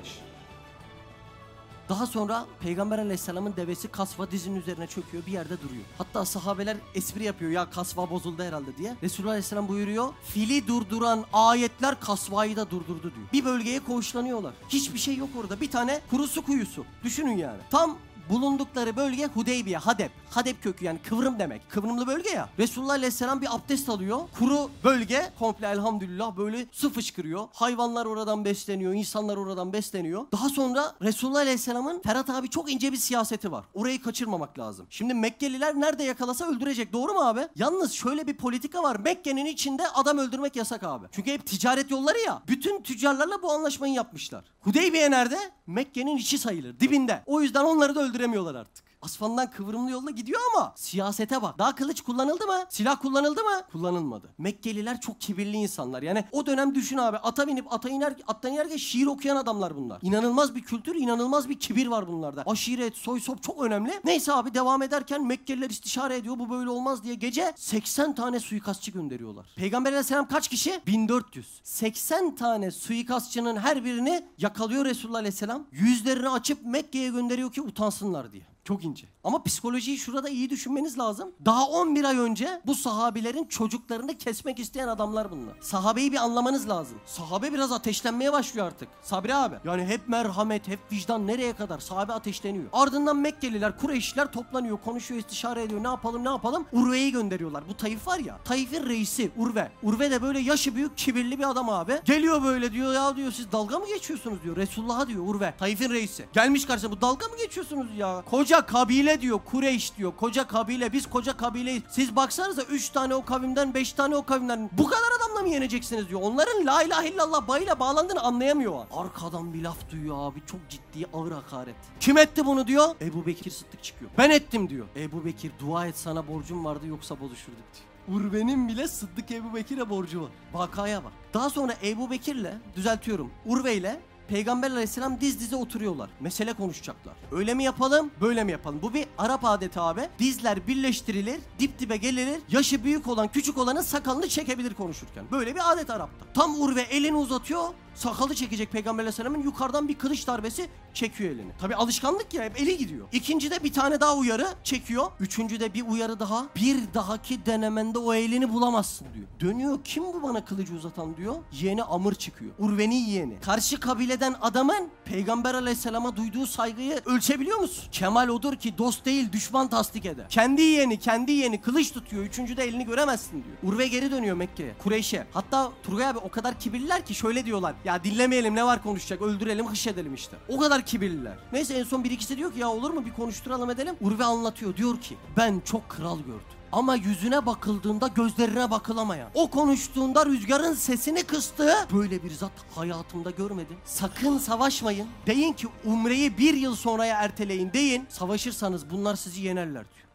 Speaker 1: Daha sonra Peygamber Aleyhisselam'ın devesi kasva dizinin üzerine çöküyor bir yerde duruyor. Hatta sahabeler espri yapıyor ya kasva bozuldu herhalde diye. Resulullah Aleyhisselam buyuruyor fili durduran ayetler kasvayı da durdurdu diyor. Bir bölgeye koğuşlanıyorlar. Hiçbir şey yok orada bir tane kuru su kuyusu. Düşünün yani. Tam bulundukları bölge Hudeybiye, Hadep. Hadep kökü yani kıvrım demek. Kıvrımlı bölge ya. Resulullah Aleyhisselam bir abdest alıyor. Kuru bölge komple elhamdülillah böyle su fışkırıyor. Hayvanlar oradan besleniyor, insanlar oradan besleniyor. Daha sonra Resulullah Aleyhisselam'ın Ferhat abi çok ince bir siyaseti var. Orayı kaçırmamak lazım. Şimdi Mekkeliler nerede yakalasa öldürecek. Doğru mu abi? Yalnız şöyle bir politika var. Mekke'nin içinde adam öldürmek yasak abi. Çünkü hep ticaret yolları ya. Bütün tüccarlarla bu anlaşmayı yapmışlar. Hudeybiye nerede? Mekke'nin içi sayılır. Dibinde. O yüzden onları da öldüremiyorlar artık. Asfandan kıvrımlı yolla gidiyor ama siyasete bak. Daha kılıç kullanıldı mı? Silah kullanıldı mı? Kullanılmadı. Mekkeliler çok kibirli insanlar. Yani o dönem düşün abi. Ata binip ata iner, attan inerken şiir okuyan adamlar bunlar. İnanılmaz bir kültür, inanılmaz bir kibir var bunlarda. Aşiret, soy sop çok önemli. Neyse abi devam ederken Mekkeliler istişare ediyor. Bu böyle olmaz diye gece 80 tane suikastçı gönderiyorlar. Peygamber aleyhisselam kaç kişi? 1400. 80 tane suikastçının her birini yakalıyor Resulullah aleyhisselam. Yüzlerini açıp Mekke'ye gönderiyor ki utansınlar diye. Çok ince. Ama psikolojiyi şurada iyi düşünmeniz lazım. Daha 11 ay önce bu sahabilerin çocuklarını kesmek isteyen adamlar bunlar. Sahabeyi bir anlamanız lazım. Sahabe biraz ateşlenmeye başlıyor artık. Sabri abi. Yani hep merhamet, hep vicdan nereye kadar? Sahabe ateşleniyor. Ardından Mekkeliler, Kureyşliler toplanıyor, konuşuyor, istişare ediyor. Ne yapalım, ne yapalım? Urve'yi gönderiyorlar. Bu Taif var ya. Taif'in reisi Urve. Urve de böyle yaşı büyük, kibirli bir adam abi. Geliyor böyle diyor ya diyor siz dalga mı geçiyorsunuz diyor. Resulullah'a diyor Urve. Taif'in reisi. Gelmiş karşısına bu dalga mı geçiyorsunuz ya? Koca kabile diyor Kureyş diyor. Koca kabile biz koca kabileyiz. Siz baksanıza 3 tane o kavimden 5 tane o kavimden. Bu kadar adamla mı yeneceksiniz diyor. Onların la ilahe illallah bayıyla bağlandığını anlayamıyor. o an. Arkadan bir laf duyuyor abi. Çok ciddi ağır hakaret. Kim etti bunu diyor. Ebu Bekir Sıddık çıkıyor. Ben ettim diyor. Ebu Bekir dua et sana borcum vardı yoksa bozuşurduk diyor. Urve'nin bile Sıddık Ebu Bekir'e borcu var. Vakaya bak. Daha sonra Ebu Bekir'le düzeltiyorum. Urve ile Peygamber aleyhisselam diz dize oturuyorlar. Mesele konuşacaklar. Öyle mi yapalım, böyle mi yapalım? Bu bir Arap adeti abi. Dizler birleştirilir, dip dibe gelinir. Yaşı büyük olan küçük olanın sakalını çekebilir konuşurken. Böyle bir adet Arap'ta. Tam Urve elini uzatıyor. Sakalı çekecek Peygamber aleyhisselamın yukarıdan bir kılıç darbesi çekiyor elini. Tabi alışkanlık ya hep eli gidiyor. İkincide bir tane daha uyarı çekiyor. Üçüncüde bir uyarı daha. Bir dahaki denemende o elini bulamazsın diyor. Dönüyor kim bu bana kılıcı uzatan diyor. Yeğeni Amr çıkıyor. Urve'nin yeğeni. Karşı kabileden adamın Peygamber aleyhisselama duyduğu saygıyı ölçebiliyor musun? Kemal odur ki dost değil düşman tasdik eder. Kendi yeğeni kendi yeğeni kılıç tutuyor. Üçüncüde elini göremezsin diyor. Urve geri dönüyor Mekke'ye. Kureyş'e. Hatta Turgay abi o kadar kibirliler ki şöyle diyorlar. Ya dinlemeyelim ne var konuşacak öldürelim hış edelim işte. O kadar kibirliler. Neyse en son bir ikisi diyor ki ya olur mu bir konuşturalım edelim. Urve anlatıyor diyor ki ben çok kral gördüm. Ama yüzüne bakıldığında gözlerine bakılamayan. O konuştuğunda rüzgarın sesini kıstığı böyle bir zat hayatımda görmedim. Sakın savaşmayın. Deyin ki umreyi bir yıl sonraya erteleyin deyin. Savaşırsanız bunlar sizi yenerler diyor.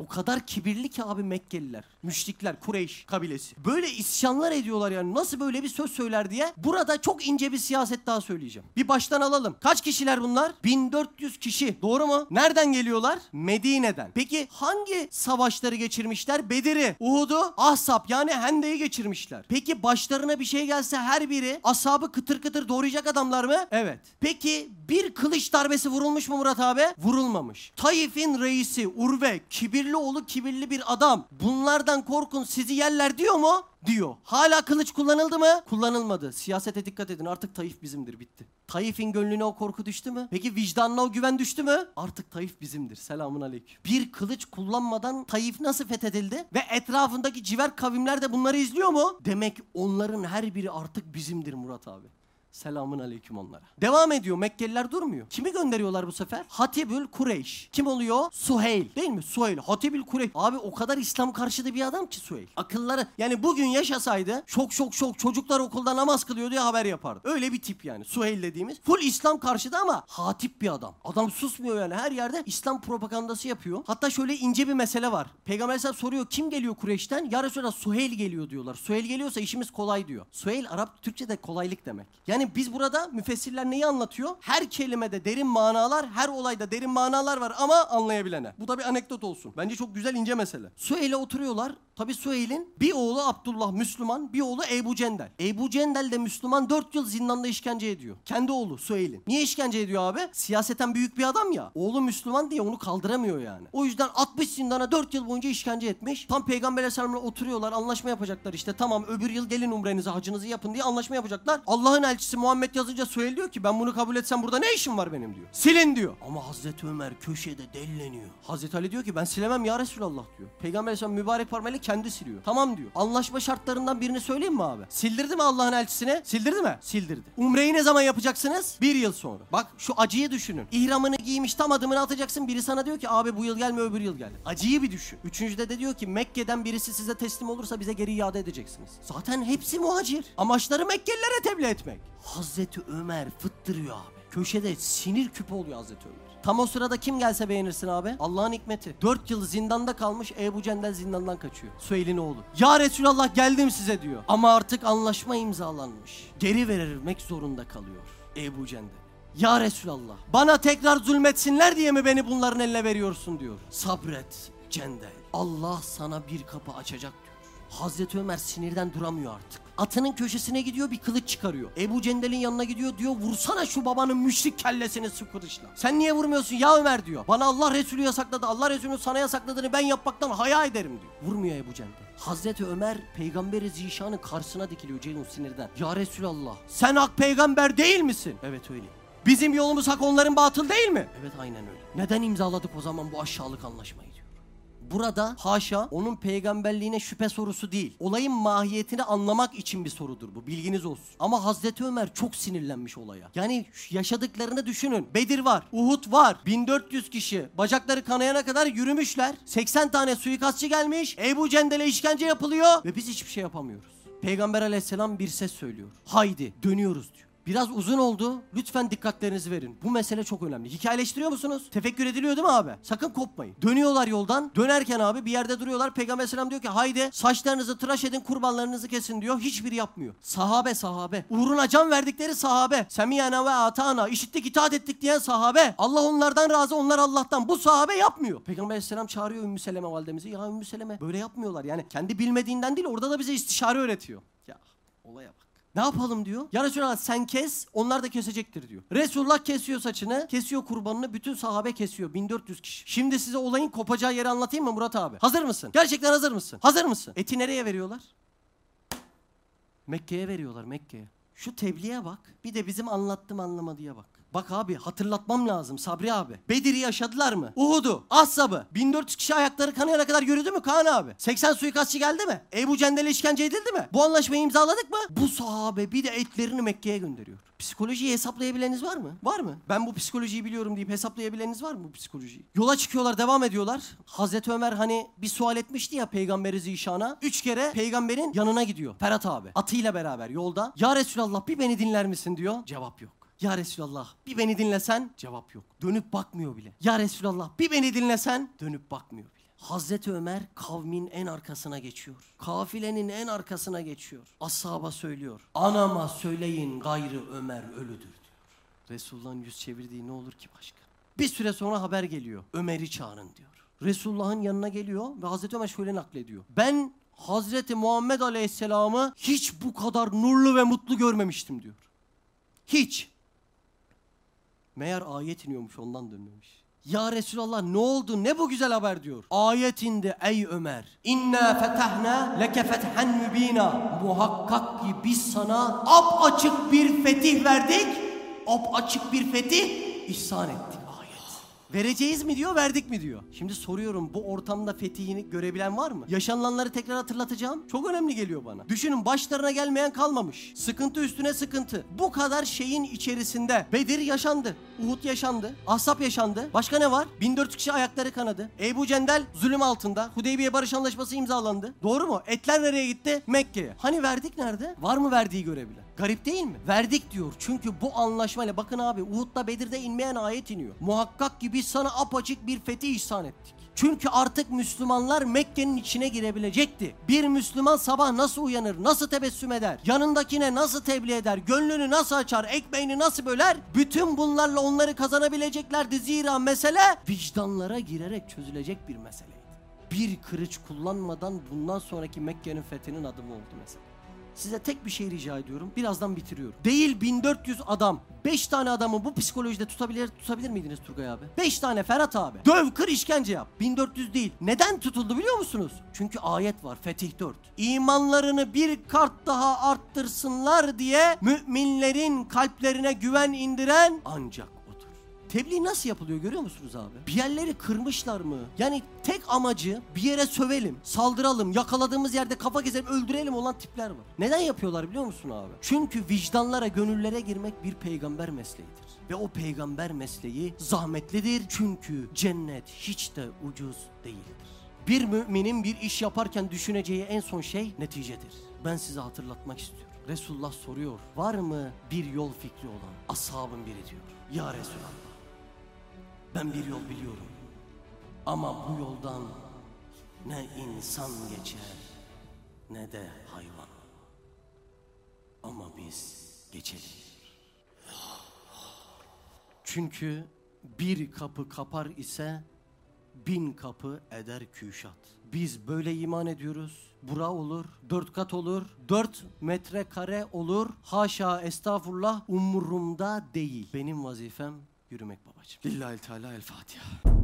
Speaker 1: O kadar kibirli ki abi Mekkeliler, müşrikler, Kureyş kabilesi. Böyle isyanlar ediyorlar yani nasıl böyle bir söz söyler diye. Burada çok ince bir siyaset daha söyleyeceğim. Bir baştan alalım. Kaç kişiler bunlar? 1400 kişi. Doğru mu? Nereden geliyorlar? Medine'den. Peki hangi savaşları geçirmişler? Bedir'i, Uhud'u, Ahzab yani Hende'yi geçirmişler. Peki başlarına bir şey gelse her biri ashabı kıtır kıtır doğrayacak adamlar mı? Evet. Peki bir kılıç darbesi vurulmuş mu Murat abi? Vurulmamış. Taif'in reisi Urve, kibirli oğlu kibirli bir adam. Bunlardan korkun sizi yerler diyor mu? Diyor. Hala kılıç kullanıldı mı? Kullanılmadı. Siyasete dikkat edin. Artık Taif bizimdir. Bitti. Taif'in gönlüne o korku düştü mü? Peki vicdanına o güven düştü mü? Artık Taif bizimdir. Selamun aleyküm. Bir kılıç kullanmadan Taif nasıl fethedildi? Ve etrafındaki civer kavimler de bunları izliyor mu? Demek onların her biri artık bizimdir Murat abi. Selamun aleyküm onlara. Devam ediyor. Mekkeliler durmuyor. Kimi gönderiyorlar bu sefer? Hatibül Kureyş. Kim oluyor? Suheyl. Değil mi? Suheyl. Hatibül Kureyş. Abi o kadar İslam karşıtı bir adam ki Suheyl. Akılları yani bugün yaşasaydı şok şok şok çocuklar okulda namaz kılıyor diye haber yapardı. Öyle bir tip yani. Suheyl dediğimiz. Full İslam karşıtı ama hatip bir adam. Adam susmuyor yani. Her yerde İslam propagandası yapıyor. Hatta şöyle ince bir mesele var. Peygamber Aleyhisselam soruyor kim geliyor Kureyş'ten? Ya Resulallah Suheyl geliyor diyorlar. Suheyl geliyorsa işimiz kolay diyor. Suheyl Arap Türkçe'de kolaylık demek. Yani biz burada müfessirler neyi anlatıyor? Her kelimede derin manalar, her olayda derin manalar var ama anlayabilene. Bu da bir anekdot olsun. Bence çok güzel ince mesele. Suheyl'e oturuyorlar. Tabi Suheyl'in bir oğlu Abdullah Müslüman, bir oğlu Ebu Cendel. Ebu Cendel de Müslüman 4 yıl zindanda işkence ediyor. Kendi oğlu Suheyl'in. Niye işkence ediyor abi? Siyaseten büyük bir adam ya. Oğlu Müslüman diye onu kaldıramıyor yani. O yüzden 60 zindana 4 yıl boyunca işkence etmiş. Tam Peygamber Aleyhisselam'la oturuyorlar, anlaşma yapacaklar işte. Tamam öbür yıl gelin umrenizi, hacınızı yapın diye anlaşma yapacaklar. Allah'ın elçisi Muhammed yazınca Suheyl diyor ki ben bunu kabul etsem burada ne işim var benim diyor. Silin diyor. Ama Hazreti Ömer köşede delleniyor. Hazreti Ali diyor ki ben silemem ya Resulallah diyor. Peygamber Aleyhisselam mübarek parmağıyla kendi siliyor. Tamam diyor. Anlaşma şartlarından birini söyleyeyim mi abi? Sildirdi mi Allah'ın elçisine? Sildirdi mi? Sildirdi. Umreyi ne zaman yapacaksınız? Bir yıl sonra. Bak şu acıyı düşünün. İhramını giymiş tam adımını atacaksın. Biri sana diyor ki abi bu yıl gelme öbür yıl gel. Acıyı bir düşün. Üçüncüde de diyor ki Mekke'den birisi size teslim olursa bize geri iade edeceksiniz. Zaten hepsi muhacir. Amaçları Mekkelilere tebliğ etmek. Hazreti Ömer fıttırıyor abi. Köşede sinir küpü oluyor Hazreti Ömer. Tam o sırada kim gelse beğenirsin abi? Allah'ın hikmeti. Dört yıl zindanda kalmış Ebu Cendel zindandan kaçıyor. Süheyl'in oğlu. Ya Resulallah geldim size diyor. Ama artık anlaşma imzalanmış. Geri vermek zorunda kalıyor Ebu Cendel. Ya Resulallah bana tekrar zulmetsinler diye mi beni bunların eline veriyorsun diyor. Sabret Cendel. Allah sana bir kapı açacak diyor. Hazreti Ömer sinirden duramıyor artık. Atının köşesine gidiyor bir kılıç çıkarıyor. Ebu Cendel'in yanına gidiyor diyor vursana şu babanın müşrik kellesini su kılıçla. Sen niye vurmuyorsun ya Ömer diyor. Bana Allah Resulü yasakladı. Allah Resulü'nün sana yasakladığını ben yapmaktan haya ederim diyor. Vurmuyor Ebu Cendel. Hazreti Ömer peygamberi zişanın karşısına dikiliyor Ceyhun sinirden. Ya Resulallah sen hak peygamber değil misin? Evet öyle. Bizim yolumuz hak onların batıl değil mi? Evet aynen öyle. Neden imzaladık o zaman bu aşağılık anlaşmayı. Burada haşa onun peygamberliğine şüphe sorusu değil. Olayın mahiyetini anlamak için bir sorudur bu. Bilginiz olsun. Ama Hazreti Ömer çok sinirlenmiş olaya. Yani yaşadıklarını düşünün. Bedir var. Uhud var. 1400 kişi. Bacakları kanayana kadar yürümüşler. 80 tane suikastçı gelmiş. Ebu Cendel'e işkence yapılıyor. Ve biz hiçbir şey yapamıyoruz. Peygamber aleyhisselam bir ses söylüyor. Haydi dönüyoruz diyor. Biraz uzun oldu. Lütfen dikkatlerinizi verin. Bu mesele çok önemli. Hikayeleştiriyor musunuz? Tefekkür ediliyor değil mi abi? Sakın kopmayın. Dönüyorlar yoldan. Dönerken abi bir yerde duruyorlar. Peygamber selam diyor ki haydi saçlarınızı tıraş edin kurbanlarınızı kesin diyor. Hiçbiri yapmıyor. Sahabe sahabe. Uğruna can verdikleri sahabe. Semiyana ve atana. işittik itaat ettik diyen sahabe. Allah onlardan razı onlar Allah'tan. Bu sahabe yapmıyor. Peygamber aleyhisselam çağırıyor Ümmü Seleme validemizi. Ya Ümmü Seleme böyle yapmıyorlar. Yani kendi bilmediğinden değil orada da bize istişare öğretiyor. Ya olaya bak. Ne yapalım diyor. Ya Resulallah sen kes onlar da kesecektir diyor. Resulullah kesiyor saçını, kesiyor kurbanını, bütün sahabe kesiyor. 1400 kişi. Şimdi size olayın kopacağı yeri anlatayım mı Murat abi? Hazır mısın? Gerçekten hazır mısın? Hazır mısın? Eti nereye veriyorlar? Mekke'ye veriyorlar Mekke'ye. Şu tebliğe bak. Bir de bizim anlattım anlamadıya bak. Bak abi hatırlatmam lazım Sabri abi. Bedir'i yaşadılar mı? Uhud'u, Assab'ı. 1400 kişi ayakları kanayana kadar yürüdü mü Kaan abi? 80 suikastçı geldi mi? Ebu Cendel'e işkence edildi mi? Bu anlaşmayı imzaladık mı? Bu sahabe bir de etlerini Mekke'ye gönderiyor. Psikolojiyi hesaplayabileniniz var mı? Var mı? Ben bu psikolojiyi biliyorum deyip hesaplayabileniniz var mı bu psikolojiyi? Yola çıkıyorlar, devam ediyorlar. Hazreti Ömer hani bir sual etmişti ya peygamberi zişana. Üç kere peygamberin yanına gidiyor. Ferhat abi. Atıyla beraber yolda. Ya Resulallah bir beni dinler misin diyor. Cevap yok. Ya Resulallah bir beni dinlesen cevap yok. Dönüp bakmıyor bile. Ya Resulallah bir beni dinlesen dönüp bakmıyor bile. Hazreti Ömer kavmin en arkasına geçiyor. Kafilenin en arkasına geçiyor. Ashaba söylüyor. Anama söyleyin gayrı Ömer ölüdür diyor. Resulullah'ın yüz çevirdiği ne olur ki başka? Bir süre sonra haber geliyor. Ömer'i çağırın diyor. Resulullah'ın yanına geliyor ve Hazreti Ömer şöyle naklediyor. Ben Hazreti Muhammed Aleyhisselam'ı hiç bu kadar nurlu ve mutlu görmemiştim diyor. Hiç. Meğer ayet iniyormuş ondan dönmemiş. Ya Resulallah ne oldu ne bu güzel haber diyor. Ayet indi ey Ömer. İnna fetahna leke fethen mübina. Muhakkak ki biz sana ap açık bir fetih verdik. Ap açık bir fetih ihsan ettik. Vereceğiz mi diyor verdik mi diyor. Şimdi soruyorum bu ortamda fetihini görebilen var mı? Yaşanılanları tekrar hatırlatacağım. Çok önemli geliyor bana. Düşünün başlarına gelmeyen kalmamış. Sıkıntı üstüne sıkıntı. Bu kadar şeyin içerisinde Bedir yaşandı. Uhud yaşandı. Ahzab yaşandı. Başka ne var? 1400 kişi ayakları kanadı. Ebu Cendel zulüm altında. Hudeybiye Barış Anlaşması imzalandı. Doğru mu? Etler nereye gitti? Mekke'ye. Hani verdik nerede? Var mı verdiği görebilen? Garip değil mi? Verdik diyor. Çünkü bu anlaşmayla bakın abi Uhud'da Bedir'de inmeyen ayet iniyor. Muhakkak ki biz sana apaçık bir fetih ihsan ettik. Çünkü artık Müslümanlar Mekke'nin içine girebilecekti. Bir Müslüman sabah nasıl uyanır, nasıl tebessüm eder, yanındakine nasıl tebliğ eder, gönlünü nasıl açar, ekmeğini nasıl böler, bütün bunlarla onları kazanabileceklerdi. Zira mesele vicdanlara girerek çözülecek bir meseleydi. Bir kırıç kullanmadan bundan sonraki Mekke'nin fethinin adımı oldu mesela. Size tek bir şey rica ediyorum. Birazdan bitiriyorum. Değil 1400 adam. 5 tane adamı bu psikolojide tutabilir tutabilir miydiniz Turgay abi? 5 tane Ferhat abi. Döv kır işkence yap. 1400 değil. Neden tutuldu biliyor musunuz? Çünkü ayet var Fetih 4. İmanlarını bir kart daha arttırsınlar diye müminlerin kalplerine güven indiren ancak. Tebliğ nasıl yapılıyor görüyor musunuz abi? Bir yerleri kırmışlar mı? Yani tek amacı bir yere sövelim, saldıralım, yakaladığımız yerde kafa keselim, öldürelim olan tipler var. Neden yapıyorlar biliyor musun abi? Çünkü vicdanlara, gönüllere girmek bir peygamber mesleğidir. Ve o peygamber mesleği zahmetlidir. Çünkü cennet hiç de ucuz değildir. Bir müminin bir iş yaparken düşüneceği en son şey neticedir. Ben size hatırlatmak istiyorum. Resulullah soruyor. Var mı bir yol fikri olan? Ashabın biri diyor. Ya Resulallah. Ben bir yol biliyorum. Ama bu yoldan ne insan geçer ne de hayvan. Ama biz geçelim. Çünkü bir kapı kapar ise bin kapı eder küşat. Biz böyle iman ediyoruz. Bura olur, dört kat olur, dört metre kare olur. Haşa estağfurullah umurumda değil. Benim vazifem yürümek babacığım. Lillahi Teala El Fatiha.